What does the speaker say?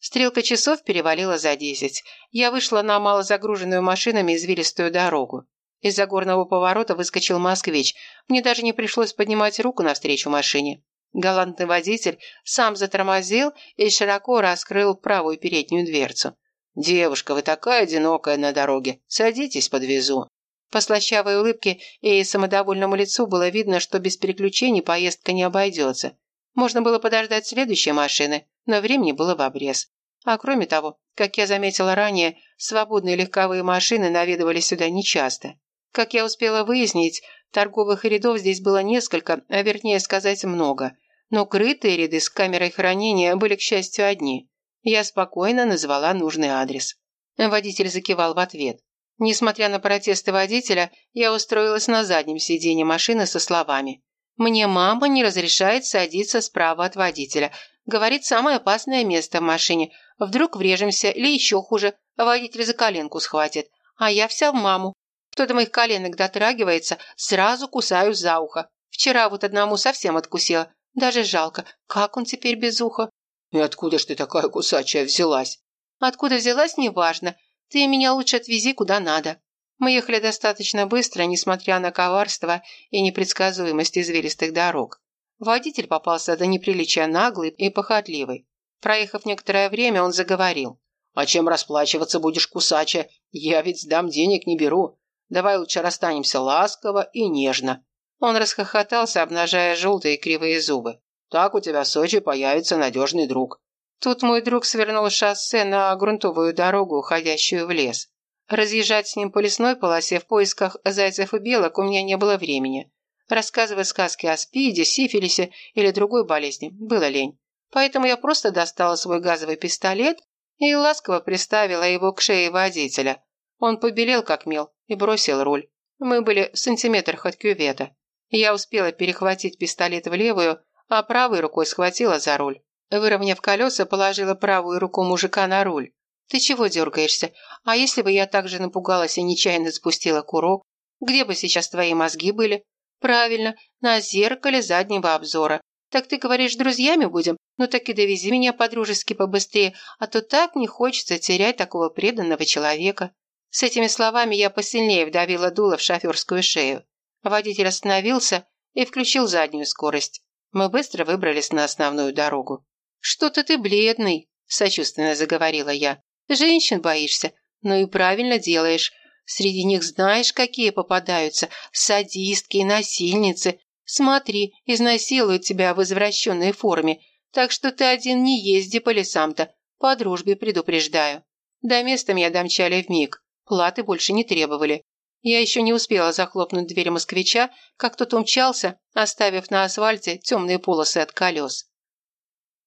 Стрелка часов перевалила за десять. Я вышла на малозагруженную машинами извилистую дорогу. Из-за горного поворота выскочил москвич. Мне даже не пришлось поднимать руку навстречу машине. Галантный водитель сам затормозил и широко раскрыл правую переднюю дверцу. «Девушка, вы такая одинокая на дороге. Садитесь, подвезу». По слащавой улыбке и самодовольному лицу было видно, что без приключений поездка не обойдется. Можно было подождать следующей машины, но времени было в обрез. А кроме того, как я заметила ранее, свободные легковые машины наведывались сюда нечасто. Как я успела выяснить, торговых рядов здесь было несколько, а вернее сказать много. Но крытые ряды с камерой хранения были, к счастью, одни. Я спокойно назвала нужный адрес. Водитель закивал в ответ. Несмотря на протесты водителя, я устроилась на заднем сиденье машины со словами. «Мне мама не разрешает садиться справа от водителя. Говорит, самое опасное место в машине. Вдруг врежемся или еще хуже, водитель за коленку схватит. А я вся в маму. Кто до моих коленок дотрагивается, сразу кусаю за ухо. Вчера вот одному совсем откусила. Даже жалко. Как он теперь без уха?» «И откуда ж ты такая кусачая взялась?» «Откуда взялась, неважно. Ты меня лучше отвези куда надо». Мы ехали достаточно быстро, несмотря на коварство и непредсказуемость извилистых дорог. Водитель попался до неприличия наглый и похотливый. Проехав некоторое время, он заговорил. «А чем расплачиваться будешь, кусача? Я ведь сдам денег не беру. Давай лучше расстанемся ласково и нежно». Он расхохотался, обнажая желтые кривые зубы. «Так у тебя в Сочи появится надежный друг. Тут мой друг свернул шоссе на грунтовую дорогу, уходящую в лес. Разъезжать с ним по лесной полосе в поисках зайцев и белок у меня не было времени. Рассказывать сказки о спиде, сифилисе или другой болезни было лень. Поэтому я просто достала свой газовый пистолет и ласково приставила его к шее водителя. Он побелел как мел и бросил руль. Мы были в сантиметрах от кювета. Я успела перехватить пистолет в левую, а правой рукой схватила за руль. Выровняв колеса, положила правую руку мужика на руль. «Ты чего дергаешься? А если бы я так же напугалась и нечаянно спустила курок? Где бы сейчас твои мозги были?» «Правильно, на зеркале заднего обзора. Так ты говоришь, друзьями будем? Ну так и довези меня по-дружески побыстрее, а то так не хочется терять такого преданного человека». С этими словами я посильнее вдавила дуло в шоферскую шею. Водитель остановился и включил заднюю скорость. Мы быстро выбрались на основную дорогу. «Что-то ты бледный», – сочувственно заговорила я. «Женщин боишься? Ну и правильно делаешь. Среди них знаешь, какие попадаются. Садистки и насильницы. Смотри, изнасилуют тебя в извращенной форме. Так что ты один не езди по лесам-то. По дружбе предупреждаю». До места меня домчали вмиг. Платы больше не требовали. Я еще не успела захлопнуть дверь москвича, как тот умчался, оставив на асфальте темные полосы от колес.